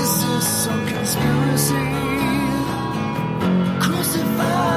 Is this some conspiracy? Crucified